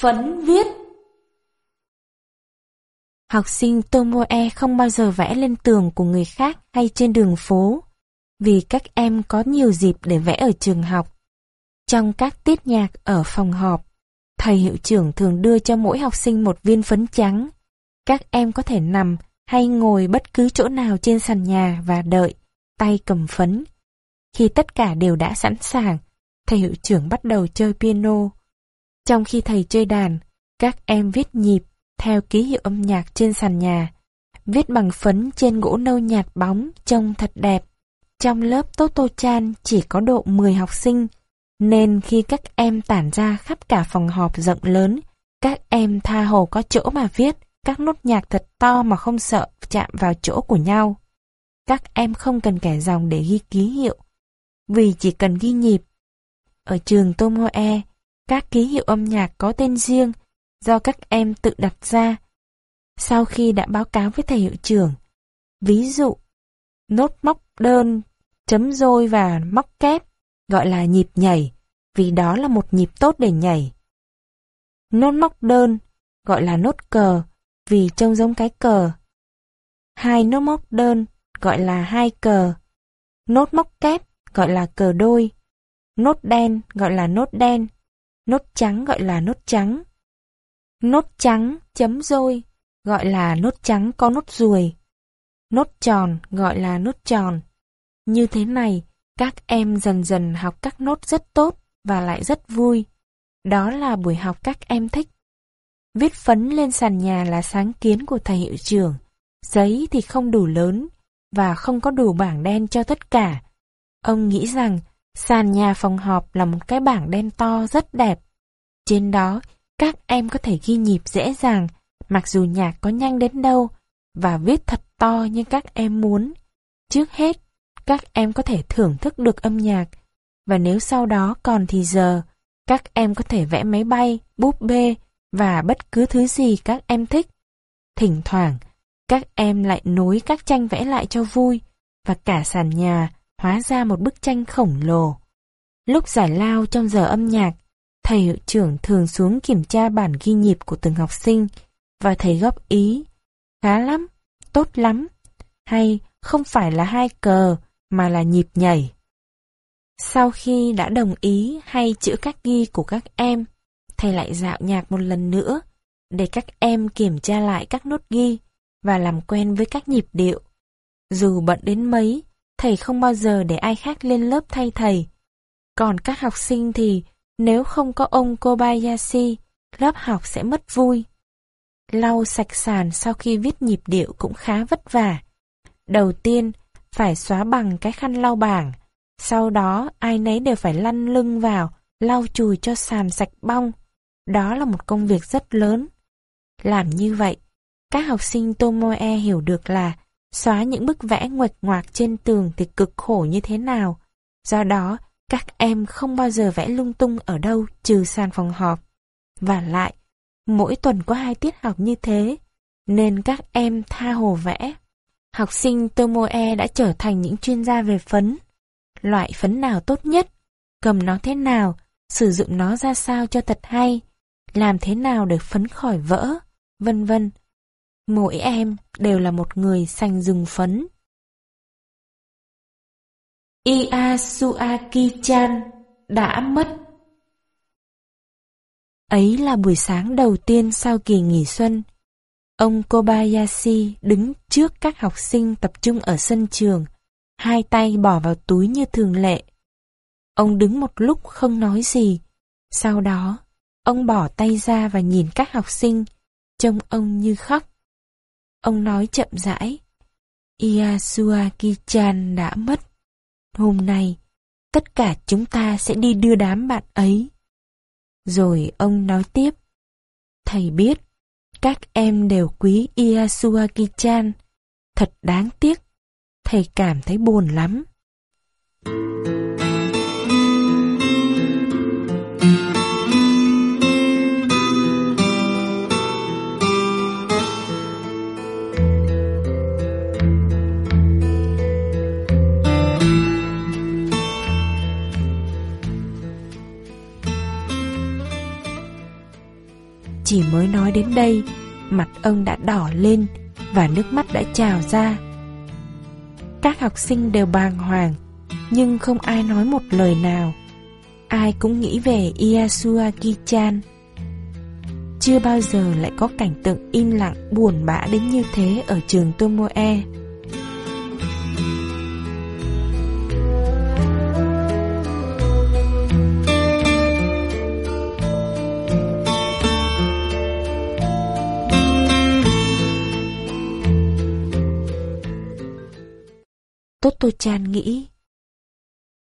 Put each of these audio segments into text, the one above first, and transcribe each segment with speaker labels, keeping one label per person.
Speaker 1: Phấn viết
Speaker 2: Học sinh Tomoe không bao giờ vẽ lên tường của người khác hay trên đường phố, vì các em có nhiều dịp để vẽ ở trường học. Trong các tiết nhạc ở phòng họp, thầy hiệu trưởng thường đưa cho mỗi học sinh một viên phấn trắng. Các em có thể nằm hay ngồi bất cứ chỗ nào trên sàn nhà và đợi, tay cầm phấn. Khi tất cả đều đã sẵn sàng, thầy hiệu trưởng bắt đầu chơi piano. Trong khi thầy chơi đàn, các em viết nhịp theo ký hiệu âm nhạc trên sàn nhà, viết bằng phấn trên gỗ nâu nhạt bóng trông thật đẹp. Trong lớp Toto Chan chỉ có độ 10 học sinh, nên khi các em tản ra khắp cả phòng họp rộng lớn, các em tha hồ có chỗ mà viết các nốt nhạc thật to mà không sợ chạm vào chỗ của nhau. Các em không cần kẻ dòng để ghi ký hiệu, vì chỉ cần ghi nhịp. Ở trường Tomoe, các ký hiệu âm nhạc có tên riêng do các em tự đặt ra sau khi đã báo cáo với thầy hiệu trưởng. Ví dụ, nốt móc đơn, chấm rôi và móc kép gọi là nhịp nhảy vì đó là một nhịp tốt để nhảy. Nốt móc đơn gọi là nốt cờ vì trông giống cái cờ. Hai nốt móc đơn gọi là hai cờ. Nốt móc kép gọi là cờ đôi. Nốt đen gọi là nốt đen. Nốt trắng gọi là nốt trắng. Nốt trắng chấm rôi gọi là nốt trắng có nốt ruồi. Nốt tròn gọi là nốt tròn. Như thế này, các em dần dần học các nốt rất tốt và lại rất vui. Đó là buổi học các em thích. Viết phấn lên sàn nhà là sáng kiến của thầy hiệu trưởng. Giấy thì không đủ lớn và không có đủ bảng đen cho tất cả. Ông nghĩ rằng sàn nhà phòng họp là một cái bảng đen to rất đẹp. Trên đó, các em có thể ghi nhịp dễ dàng, mặc dù nhạc có nhanh đến đâu, và viết thật to như các em muốn. Trước hết, các em có thể thưởng thức được âm nhạc, và nếu sau đó còn thì giờ, các em có thể vẽ máy bay, búp bê và bất cứ thứ gì các em thích. Thỉnh thoảng, các em lại nối các tranh vẽ lại cho vui, và cả sàn nhà hóa ra một bức tranh khổng lồ. Lúc giải lao trong giờ âm nhạc, thầy hiệu trưởng thường xuống kiểm tra bản ghi nhịp của từng học sinh và thầy góp ý. Khá lắm, tốt lắm, hay không phải là hai cờ mà là nhịp nhảy. Sau khi đã đồng ý hay chữ các ghi của các em, thầy lại dạo nhạc một lần nữa để các em kiểm tra lại các nốt ghi và làm quen với các nhịp điệu. Dù bận đến mấy, thầy không bao giờ để ai khác lên lớp thay thầy. Còn các học sinh thì nếu không có ông Kobayashi, lớp học sẽ mất vui. Lau sạch sàn sau khi viết nhịp điệu cũng khá vất vả. Đầu tiên, phải xóa bằng cái khăn lau bảng. Sau đó, ai nấy đều phải lăn lưng vào, lau chùi cho sàn sạch bong. Đó là một công việc rất lớn. Làm như vậy, các học sinh Tomoe hiểu được là xóa những bức vẽ nguệch ngoạc trên tường thì cực khổ như thế nào. Do đó, các em không bao giờ vẽ lung tung ở đâu trừ sàn phòng họp. Và lại, mỗi tuần có hai tiết học như thế, nên các em tha hồ vẽ. Học sinh Tomoe đã trở thành những chuyên gia về phấn. Loại phấn nào tốt nhất, cầm nó thế nào, sử dụng nó ra sao cho thật hay, làm thế nào để phấn khỏi vỡ, vân vân. Mỗi em đều là một người xanh dùng phấn. Iyasuaki-chan đã mất. Ấy là buổi sáng đầu tiên sau kỳ nghỉ xuân. Ông Kobayashi đứng trước các học sinh tập trung ở sân trường, hai tay bỏ vào túi như thường lệ. Ông đứng một lúc không nói gì. Sau đó, ông bỏ tay ra và nhìn các học sinh, trông ông như khóc. Ông nói chậm rãi, Iyasuaki-chan đã mất. Hôm nay, tất cả chúng ta sẽ đi đưa đám bạn ấy. Rồi ông nói tiếp, Thầy biết, các em đều quý Iyasuaki-chan. Thật đáng tiếc, thầy cảm thấy buồn lắm. Chỉ mới nói đến đây, mặt ông đã đỏ lên và nước mắt đã trào ra. Các học sinh đều bàng hoàng, nhưng không ai nói một lời nào. Ai cũng nghĩ về Iyasuaki-chan. Chưa bao giờ lại có cảnh tượng im lặng buồn bã đến như thế ở trường Tomoe. Toto Chan nghĩ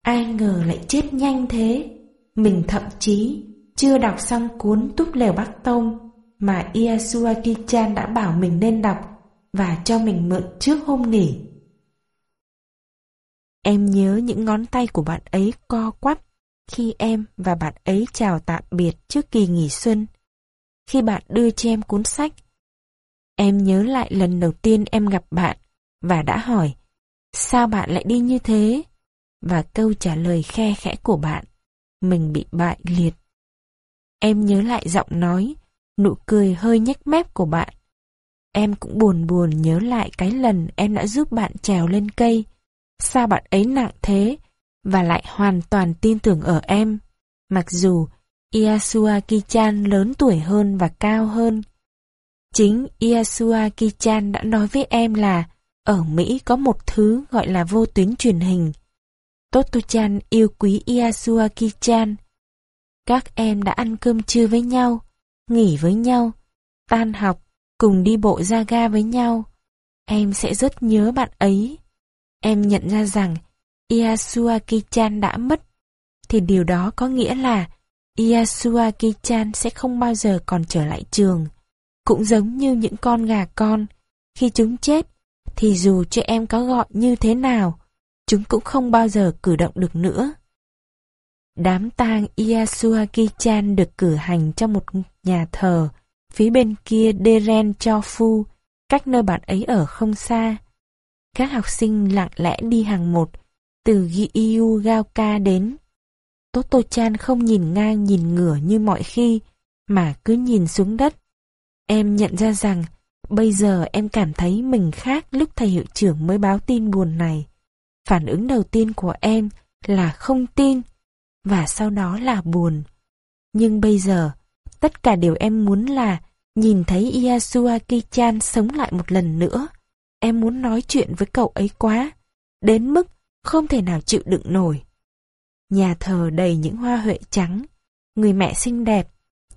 Speaker 2: Ai ngờ lại chết nhanh thế Mình thậm chí chưa đọc xong cuốn Túp Lều Bắc Tông mà Iyasuaki-chan đã bảo mình nên đọc và cho mình mượn trước hôm nghỉ. Em nhớ những ngón tay của bạn ấy co quắp khi em và bạn ấy chào tạm biệt trước kỳ nghỉ xuân. Khi bạn đưa cho em cuốn sách, em nhớ lại lần đầu tiên em gặp bạn và đã hỏi Sao bạn lại đi như thế? Và câu trả lời khe khẽ của bạn, mình bị bại liệt. Em nhớ lại giọng nói, nụ cười hơi nhếch mép của bạn. Em cũng buồn buồn nhớ lại cái lần em đã giúp bạn trèo lên cây. Sao bạn ấy nặng thế? Và lại hoàn toàn tin tưởng ở em. Mặc dù Iasua Kichan lớn tuổi hơn và cao hơn. Chính Iasua Kichan đã nói với em là ở Mỹ có một thứ gọi là vô tuyến truyền hình. Toto-chan yêu quý Iyasuaki-chan. Các em đã ăn cơm trưa với nhau, nghỉ với nhau, tan học, cùng đi bộ ra ga với nhau. Em sẽ rất nhớ bạn ấy. Em nhận ra rằng Iyasuaki-chan đã mất, thì điều đó có nghĩa là Iyasuaki-chan sẽ không bao giờ còn trở lại trường. Cũng giống như những con gà con, khi chúng chết thì dù cho em có gọi như thế nào, chúng cũng không bao giờ cử động được nữa. Đám tang Iyasuaki-chan được cử hành trong một nhà thờ, phía bên kia Deren Chofu, cách nơi bạn ấy ở không xa. Các học sinh lặng lẽ đi hàng một, từ Giyu Gaoka đến. Toto-chan không nhìn ngang nhìn ngửa như mọi khi, mà cứ nhìn xuống đất. Em nhận ra rằng Bây giờ em cảm thấy mình khác lúc thầy hiệu trưởng mới báo tin buồn này. Phản ứng đầu tiên của em là không tin, và sau đó là buồn. Nhưng bây giờ, tất cả điều em muốn là nhìn thấy Iyasuaki-chan sống lại một lần nữa. Em muốn nói chuyện với cậu ấy quá, đến mức không thể nào chịu đựng nổi. Nhà thờ đầy những hoa huệ trắng, người mẹ xinh đẹp,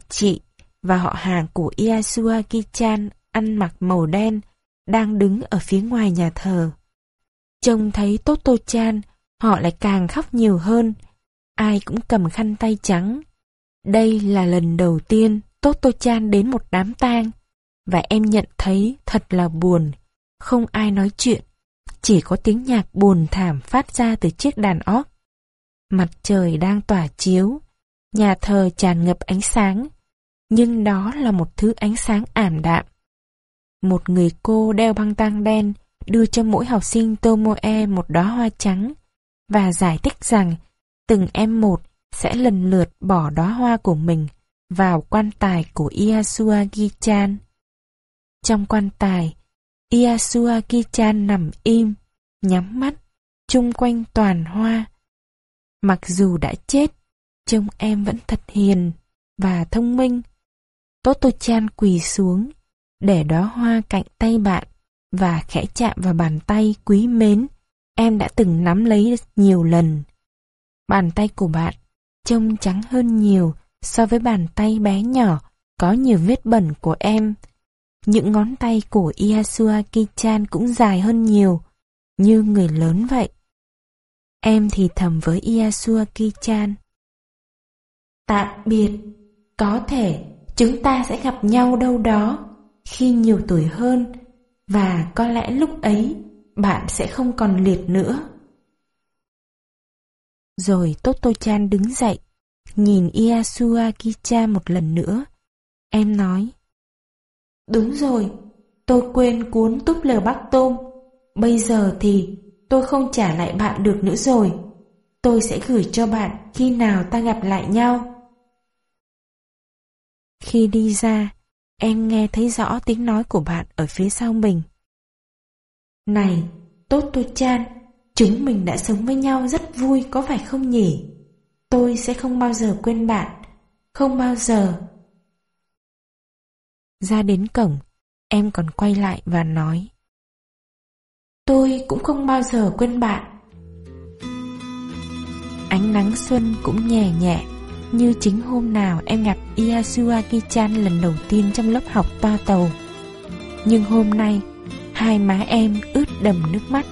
Speaker 2: chị và họ hàng của Iyasuaki-chan ăn mặc màu đen, đang đứng ở phía ngoài nhà thờ. Trông thấy Toto-chan, họ lại càng khóc nhiều hơn. Ai cũng cầm khăn tay trắng. Đây là lần đầu tiên Toto-chan đến một đám tang, và em nhận thấy thật là buồn. Không ai nói chuyện, chỉ có tiếng nhạc buồn thảm phát ra từ chiếc đàn óc. Mặt trời đang tỏa chiếu, nhà thờ tràn ngập ánh sáng, nhưng đó là một thứ ánh sáng ảm đạm. Một người cô đeo băng tang đen đưa cho mỗi học sinh Tomoe một đóa hoa trắng và giải thích rằng từng em một sẽ lần lượt bỏ đóa hoa của mình vào quan tài của Iyasuagi-chan. Trong quan tài, Iyasuagi-chan nằm im, nhắm mắt, chung quanh toàn hoa. Mặc dù đã chết, trông em vẫn thật hiền và thông minh. Toto-chan quỳ xuống, để đó hoa cạnh tay bạn và khẽ chạm vào bàn tay quý mến em đã từng nắm lấy nhiều lần. Bàn tay của bạn trông trắng hơn nhiều so với bàn tay bé nhỏ có nhiều vết bẩn của em. Những ngón tay của Iyasuaki-chan cũng dài hơn nhiều, như người lớn vậy. Em thì thầm với Iyasuaki-chan. Tạm biệt, có thể chúng ta sẽ gặp nhau đâu đó khi nhiều tuổi hơn và có lẽ lúc ấy bạn sẽ không còn liệt nữa. Rồi Toto-chan đứng dậy, nhìn iasua kicha một lần nữa. Em nói, Đúng rồi, tôi quên cuốn túp lờ bắc tôm. Bây giờ thì tôi không trả lại bạn được nữa rồi. Tôi sẽ gửi cho bạn khi nào ta gặp lại nhau. Khi đi ra,
Speaker 1: em nghe thấy rõ tiếng nói của bạn ở phía sau mình. Này, Tốt tôi Chan, chúng mình đã sống với nhau rất vui có phải không nhỉ? Tôi sẽ không bao giờ quên bạn, không bao giờ. Ra đến cổng, em còn quay lại và nói Tôi cũng không bao giờ quên bạn. Ánh nắng xuân cũng nhẹ nhẹ như chính hôm nào em gặp Iyasuaki-chan lần đầu tiên trong lớp học toa tàu. Nhưng hôm nay, hai má em ướt đầm nước mắt.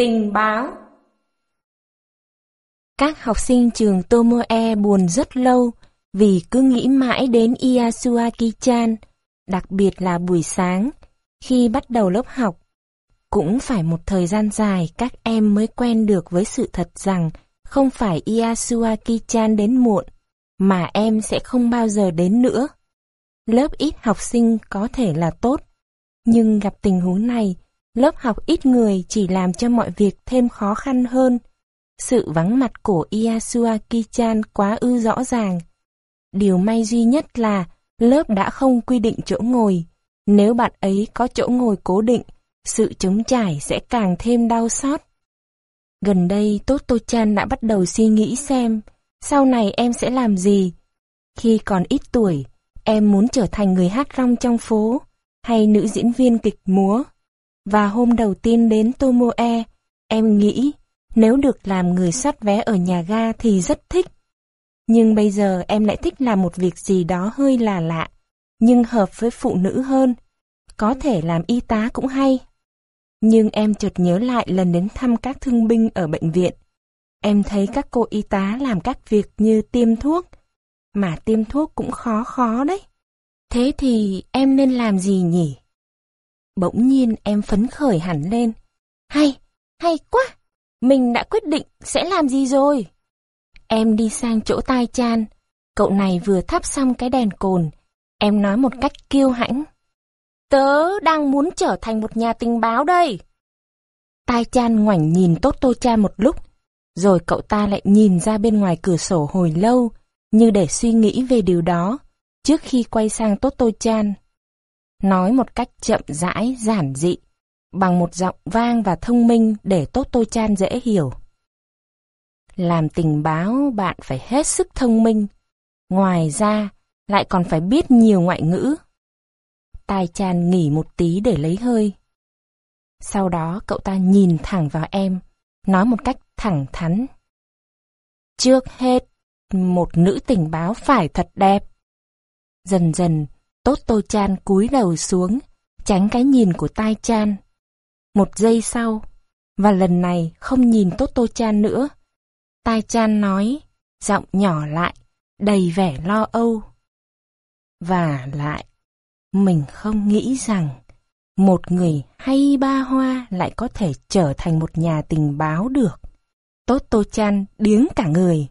Speaker 3: Tình báo
Speaker 1: Các học sinh trường Tomoe buồn rất lâu vì cứ nghĩ mãi đến Iyasuaki-chan, đặc biệt là buổi sáng, khi bắt đầu lớp học. Cũng phải một thời gian dài các em mới quen được với sự thật rằng không phải Iyasuaki-chan đến muộn, mà em sẽ không bao giờ đến nữa. Lớp ít học sinh có thể là tốt, nhưng gặp tình huống này, Lớp học ít người chỉ làm cho mọi việc thêm khó khăn hơn. Sự vắng mặt của Iyasua Kichan quá ư rõ ràng. Điều may duy nhất là lớp đã không quy định chỗ ngồi. Nếu bạn ấy có chỗ ngồi cố định, sự chống trải sẽ càng thêm đau xót. Gần đây Toto-chan đã bắt đầu suy nghĩ xem sau này em sẽ làm gì. Khi còn ít tuổi, em muốn trở thành người hát rong trong phố hay nữ diễn viên kịch múa. Và hôm đầu tiên đến Tomoe, em nghĩ nếu được làm người soát vé ở nhà ga thì rất thích. Nhưng bây giờ em lại thích làm một việc gì đó hơi là lạ, nhưng hợp với phụ nữ hơn. Có thể làm y tá cũng hay. Nhưng em chợt nhớ lại lần đến thăm các thương binh ở bệnh viện. Em thấy các cô y tá làm các việc như tiêm thuốc, mà tiêm thuốc cũng khó khó đấy. Thế thì em nên làm gì nhỉ? Bỗng nhiên em phấn khởi hẳn lên. Hay, hay quá! Mình đã quyết định sẽ làm gì rồi? Em đi sang chỗ tai chan. Cậu này vừa thắp xong cái đèn cồn. Em nói một cách kiêu hãnh. Tớ đang muốn trở thành một nhà tình báo đây. Tai chan ngoảnh nhìn Tốt Tô Cha một lúc. Rồi cậu ta lại nhìn ra bên ngoài cửa sổ hồi lâu, như để suy nghĩ về điều đó, trước khi quay sang Tốt Tô Chan nói một cách chậm rãi, giản dị, bằng một giọng vang và thông minh để tốt tôi chan dễ hiểu. Làm tình báo bạn phải hết sức thông minh, ngoài ra lại còn phải biết nhiều ngoại ngữ. Tai chan nghỉ một tí để lấy hơi. Sau đó cậu ta nhìn thẳng vào em, nói một cách thẳng thắn. Trước hết, một nữ tình báo phải thật đẹp. Dần dần, Tốt Tô Chan cúi đầu xuống, tránh cái nhìn của Tai Chan. Một giây sau, và lần này không nhìn Tốt Tô Chan nữa. Tai Chan nói, giọng nhỏ lại, đầy vẻ lo âu. Và lại, mình không nghĩ rằng một người hay ba hoa lại có thể trở thành một nhà tình báo được. Tốt Tô Chan điếng cả người.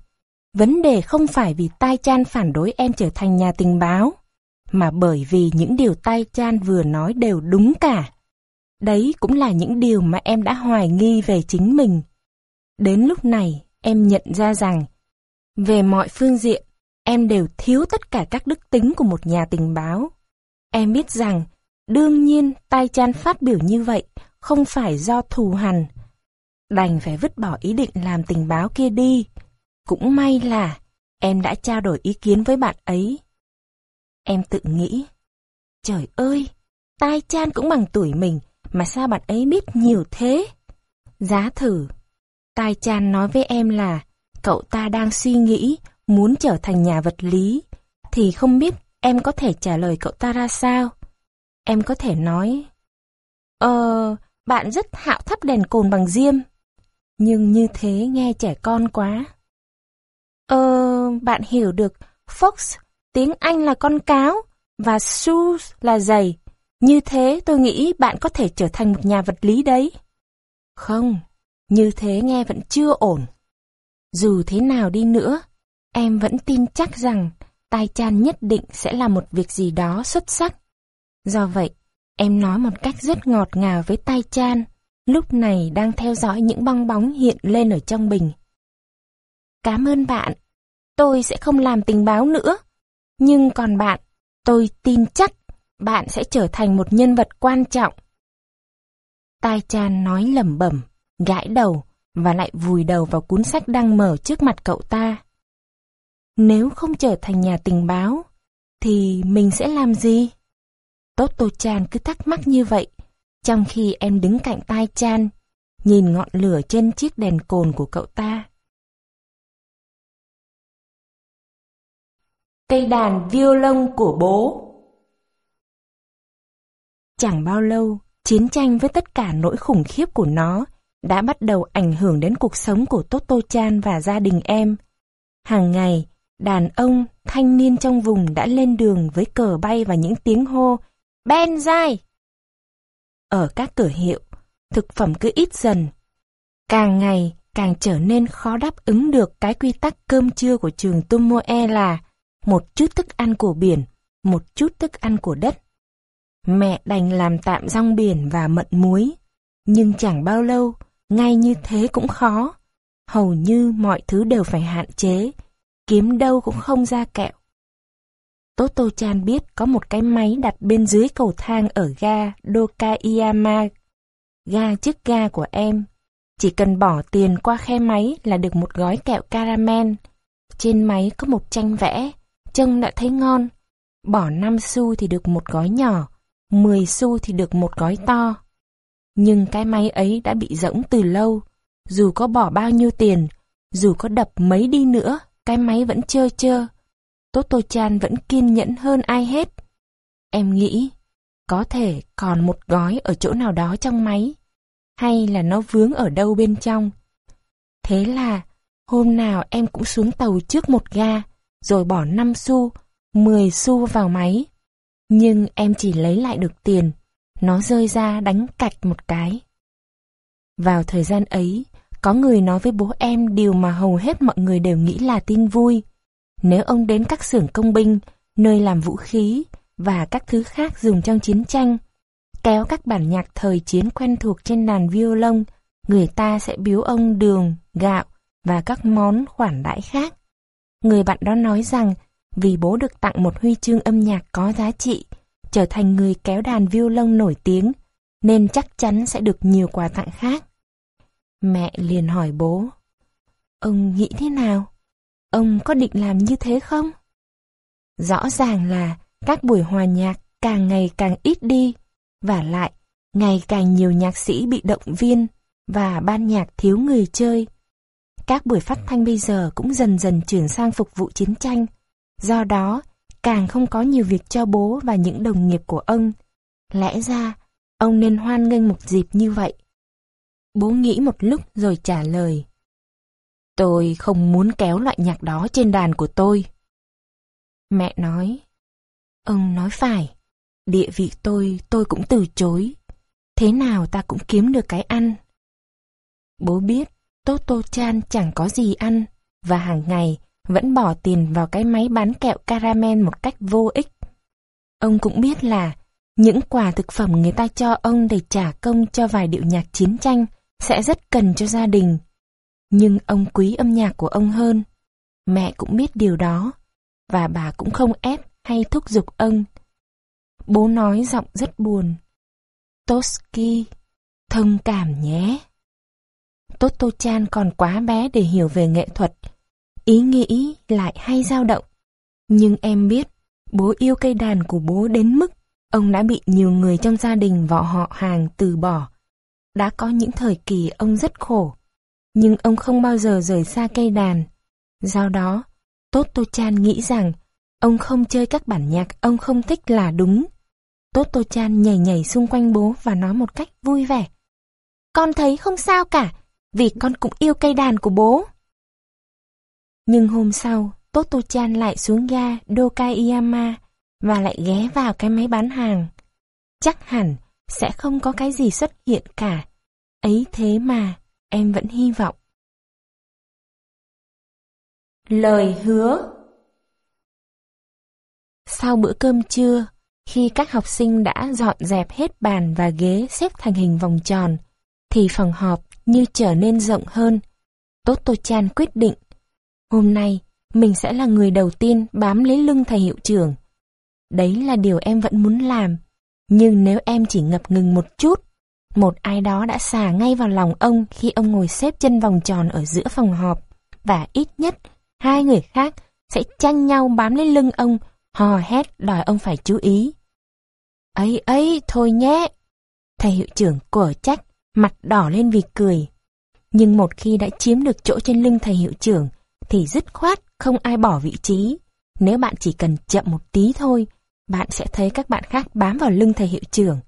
Speaker 1: Vấn đề không phải vì Tai Chan phản đối em trở thành nhà tình báo mà bởi vì những điều tay chan vừa nói đều đúng cả. Đấy cũng là những điều mà em đã hoài nghi về chính mình. Đến lúc này, em nhận ra rằng, về mọi phương diện, em đều thiếu tất cả các đức tính của một nhà tình báo. Em biết rằng, đương nhiên tay chan phát biểu như vậy không phải do thù hằn. Đành phải vứt bỏ ý định làm tình báo kia đi. Cũng may là em đã trao đổi ý kiến với bạn ấy Em tự nghĩ, trời ơi, tai chan cũng bằng tuổi mình, mà sao bạn ấy biết nhiều thế? Giá thử, tai chan nói với em là cậu ta đang suy nghĩ muốn trở thành nhà vật lý, thì không biết em có thể trả lời cậu ta ra sao? Em có thể nói, Ờ, bạn rất hạo thắp đèn cồn bằng diêm. Nhưng như thế nghe trẻ con quá. Ờ, bạn hiểu được, Fox, tiếng Anh là con cáo, và shoes là giày. Như thế tôi nghĩ bạn có thể trở thành một nhà vật lý đấy. Không, như thế nghe vẫn chưa ổn. Dù thế nào đi nữa, em vẫn tin chắc rằng Tai Chan nhất định sẽ là một việc gì đó xuất sắc. Do vậy, em nói một cách rất ngọt ngào với Tai Chan, lúc này đang theo dõi những bong bóng hiện lên ở trong bình. Cảm ơn bạn, tôi sẽ không làm tình báo nữa. Nhưng còn bạn, tôi tin chắc bạn sẽ trở thành một nhân vật quan trọng. Tai Chan nói lẩm bẩm, gãi đầu và lại vùi đầu vào cuốn sách đang mở trước mặt cậu ta. Nếu không trở thành nhà tình báo, thì mình sẽ làm gì? Tốt Chan cứ thắc mắc như vậy, trong khi em đứng cạnh tai Chan, nhìn ngọn lửa trên chiếc đèn cồn của cậu ta.
Speaker 4: Cây đàn violon của bố
Speaker 1: Chẳng bao lâu, chiến tranh với tất cả nỗi khủng khiếp của nó đã bắt đầu ảnh hưởng đến cuộc sống của Toto Chan và gia đình em. Hàng ngày, đàn ông, thanh niên trong vùng đã lên đường với cờ bay và những tiếng hô Ben dai! Ở các cửa hiệu, thực phẩm cứ ít dần. Càng ngày, càng trở nên khó đáp ứng được cái quy tắc cơm trưa của trường Tomoe là một chút thức ăn của biển, một chút thức ăn của đất. Mẹ đành làm tạm rong biển và mận muối. Nhưng chẳng bao lâu, ngay như thế cũng khó. Hầu như mọi thứ đều phải hạn chế, kiếm đâu cũng không ra kẹo. Toto Chan biết có một cái máy đặt bên dưới cầu thang ở ga Dokaiyama, ga trước ga của em. Chỉ cần bỏ tiền qua khe máy là được một gói kẹo caramel. Trên máy có một tranh vẽ, chân đã thấy ngon. Bỏ 5 xu thì được một gói nhỏ, 10 xu thì được một gói to. Nhưng cái máy ấy đã bị rỗng từ lâu. Dù có bỏ bao nhiêu tiền, dù có đập mấy đi nữa, cái máy vẫn chơ chơ. Toto Chan vẫn kiên nhẫn hơn ai hết. Em nghĩ, có thể còn một gói ở chỗ nào đó trong máy, hay là nó vướng ở đâu bên trong. Thế là, hôm nào em cũng xuống tàu trước một ga, rồi bỏ 5 xu, 10 xu vào máy. Nhưng em chỉ lấy lại được tiền, nó rơi ra đánh cạch một cái. Vào thời gian ấy, có người nói với bố em điều mà hầu hết mọi người đều nghĩ là tin vui. Nếu ông đến các xưởng công binh, nơi làm vũ khí và các thứ khác dùng trong chiến tranh, kéo các bản nhạc thời chiến quen thuộc trên đàn violon, người ta sẽ biếu ông đường, gạo và các món khoản đãi khác. Người bạn đó nói rằng vì bố được tặng một huy chương âm nhạc có giá trị, trở thành người kéo đàn violon nổi tiếng, nên chắc chắn sẽ được nhiều quà tặng khác. Mẹ liền hỏi bố, ông nghĩ thế nào? Ông có định làm như thế không? Rõ ràng là các buổi hòa nhạc càng ngày càng ít đi, và lại ngày càng nhiều nhạc sĩ bị động viên và ban nhạc thiếu người chơi. Các buổi phát thanh bây giờ cũng dần dần chuyển sang phục vụ chiến tranh, do đó càng không có nhiều việc cho bố và những đồng nghiệp của ông. Lẽ ra, ông nên hoan nghênh một dịp như vậy. Bố nghĩ một lúc rồi trả lời. Tôi không muốn kéo loại nhạc đó trên đàn của tôi. Mẹ nói. Ông nói phải. Địa vị tôi, tôi cũng từ chối. Thế nào ta cũng kiếm được cái ăn. Bố biết, Toto Chan chẳng có gì ăn, và hàng ngày vẫn bỏ tiền vào cái máy bán kẹo caramel một cách vô ích. Ông cũng biết là những quà thực phẩm người ta cho ông để trả công cho vài điệu nhạc chiến tranh sẽ rất cần cho gia đình. Nhưng ông quý âm nhạc của ông hơn. Mẹ cũng biết điều đó, và bà cũng không ép hay thúc giục ông. Bố nói giọng rất buồn. Toski, thông cảm nhé. Toto Chan còn quá bé để hiểu về nghệ thuật. Ý nghĩ lại hay dao động. Nhưng em biết, bố yêu cây đàn của bố đến mức ông đã bị nhiều người trong gia đình vợ họ hàng từ bỏ đã có những thời kỳ ông rất khổ, nhưng ông không bao giờ rời xa cây đàn. Do đó, Toto Chan nghĩ rằng ông không chơi các bản nhạc ông không thích là đúng. Toto Chan nhảy nhảy xung quanh bố và nói một cách vui vẻ. Con thấy không sao cả, vì con cũng yêu cây đàn của bố. Nhưng hôm sau, Toto-chan lại xuống ga Dokaiyama và lại ghé vào cái máy bán hàng. Chắc hẳn sẽ không có cái gì xuất hiện cả. Ấy thế mà, em vẫn hy vọng.
Speaker 2: Lời hứa
Speaker 1: Sau bữa cơm trưa, khi các học sinh đã dọn dẹp hết bàn và ghế xếp thành hình vòng tròn, thì phòng họp như trở nên rộng hơn. Toto Chan quyết định, hôm nay mình sẽ là người đầu tiên bám lấy lưng thầy hiệu trưởng. Đấy là điều em vẫn muốn làm, nhưng nếu em chỉ ngập ngừng một chút, một ai đó đã xà ngay vào lòng ông khi ông ngồi xếp chân vòng tròn ở giữa phòng họp, và ít nhất hai người khác sẽ tranh nhau bám lấy lưng ông, hò hét đòi ông phải chú ý. Ấy ấy, thôi nhé. Thầy hiệu trưởng cổ trách, mặt đỏ lên vì cười. Nhưng một khi đã chiếm được chỗ trên lưng thầy hiệu trưởng, thì dứt khoát không ai bỏ vị trí. Nếu bạn chỉ cần chậm một tí thôi, bạn sẽ thấy các bạn khác bám vào lưng thầy hiệu trưởng.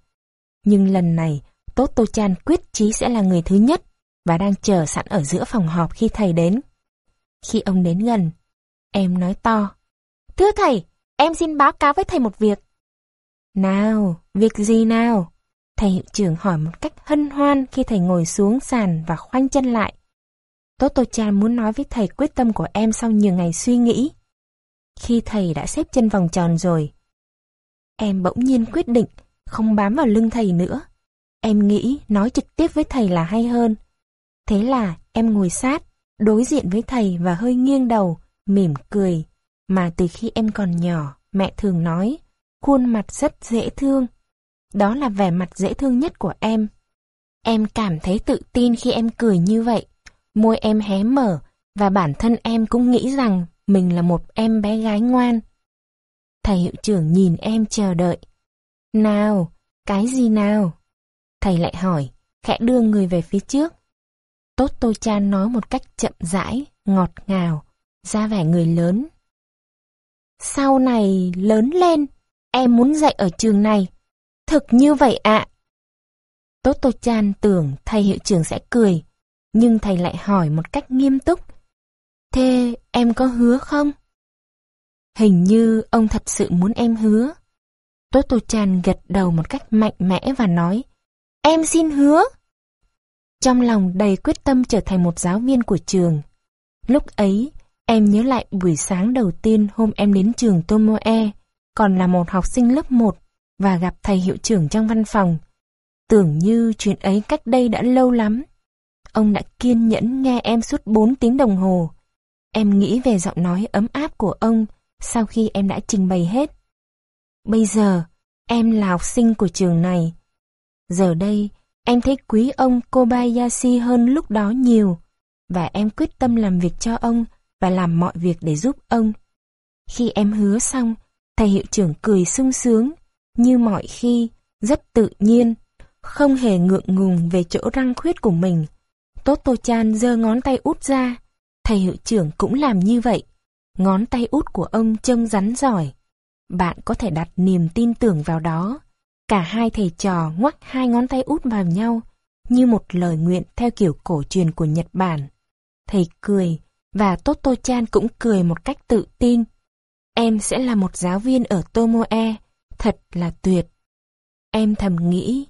Speaker 1: Nhưng lần này, Tốt Tô Chan quyết chí sẽ là người thứ nhất và đang chờ sẵn ở giữa phòng họp khi thầy đến. Khi ông đến gần, em nói to. Thưa thầy, em xin báo cáo với thầy một việc. Nào, việc gì nào? Thầy hiệu trưởng hỏi một cách hân hoan khi thầy ngồi xuống sàn và khoanh chân lại. Toto Chan muốn nói với thầy quyết tâm của em sau nhiều ngày suy nghĩ. Khi thầy đã xếp chân vòng tròn rồi, em bỗng nhiên quyết định không bám vào lưng thầy nữa. Em nghĩ nói trực tiếp với thầy là hay hơn. Thế là em ngồi sát, đối diện với thầy và hơi nghiêng đầu, mỉm cười. Mà từ khi em còn nhỏ, mẹ thường nói, khuôn mặt rất dễ thương. Đó là vẻ mặt dễ thương nhất của em. Em cảm thấy tự tin khi em cười như vậy. Môi em hé mở và bản thân em cũng nghĩ rằng mình là một em bé gái ngoan. Thầy hiệu trưởng nhìn em chờ đợi. Nào, cái gì nào? Thầy lại hỏi, khẽ đưa người về phía trước. Tốt tôi Chan nói một cách chậm rãi, ngọt ngào, ra vẻ người lớn. Sau này lớn lên, em muốn dạy ở trường này. Thực như vậy ạ. À. Tốt Tô Chan tưởng thầy hiệu trưởng sẽ cười, nhưng thầy lại hỏi một cách nghiêm túc. Thế em có hứa không? Hình như ông thật sự muốn em hứa. Tốt Tô Chan gật đầu một cách mạnh mẽ và nói, Em xin hứa. Trong lòng đầy quyết tâm trở thành một giáo viên của trường. Lúc ấy, em nhớ lại buổi sáng đầu tiên hôm em đến trường Tomoe, còn là một học sinh lớp 1 và gặp thầy hiệu trưởng trong văn phòng. Tưởng như chuyện ấy cách đây đã lâu lắm. Ông đã kiên nhẫn nghe em suốt 4 tiếng đồng hồ. Em nghĩ về giọng nói ấm áp của ông sau khi em đã trình bày hết. Bây giờ, em là học sinh của trường này. Giờ đây, em thấy quý ông Kobayashi hơn lúc đó nhiều, và em quyết tâm làm việc cho ông và làm mọi việc để giúp ông. Khi em hứa xong, thầy hiệu trưởng cười sung sướng, như mọi khi, rất tự nhiên, không hề ngượng ngùng về chỗ răng khuyết của mình. Toto Chan giơ ngón tay út ra, thầy hiệu trưởng cũng làm như vậy. Ngón tay út của ông trông rắn giỏi. Bạn có thể đặt niềm tin tưởng vào đó. Cả hai thầy trò ngoắc hai ngón tay út vào nhau, như một lời nguyện theo kiểu cổ truyền của Nhật Bản. Thầy cười, và Toto-chan cũng cười một cách tự tin. Em sẽ là một giáo viên ở Tomoe, thật là tuyệt. Em thầm nghĩ,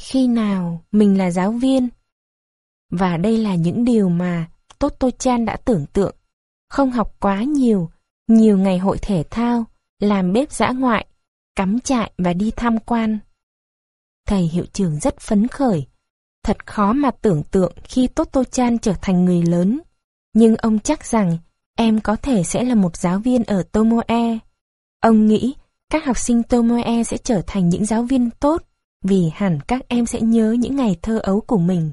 Speaker 1: khi nào mình là giáo viên? Và đây là những điều mà Toto-chan đã tưởng tượng. Không học quá nhiều, nhiều ngày hội thể thao, làm bếp dã ngoại, cắm trại và đi tham quan. Thầy hiệu trưởng rất phấn khởi. Thật khó mà tưởng tượng khi Toto-chan trở thành người lớn. Nhưng ông chắc rằng em có thể sẽ là một giáo viên ở Tomoe. Ông nghĩ các học sinh Tomoe e sẽ trở thành những giáo viên tốt vì hẳn các em sẽ nhớ những ngày thơ ấu của mình.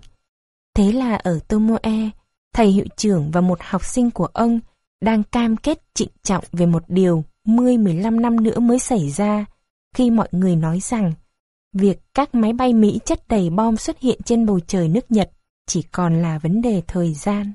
Speaker 1: Thế là ở Tomoe, e, thầy hiệu trưởng và một học sinh của ông đang cam kết trịnh trọng về một điều 10-15 năm nữa mới xảy ra khi mọi người nói rằng việc các máy bay Mỹ chất đầy bom xuất hiện trên bầu trời nước Nhật chỉ còn là vấn đề thời gian.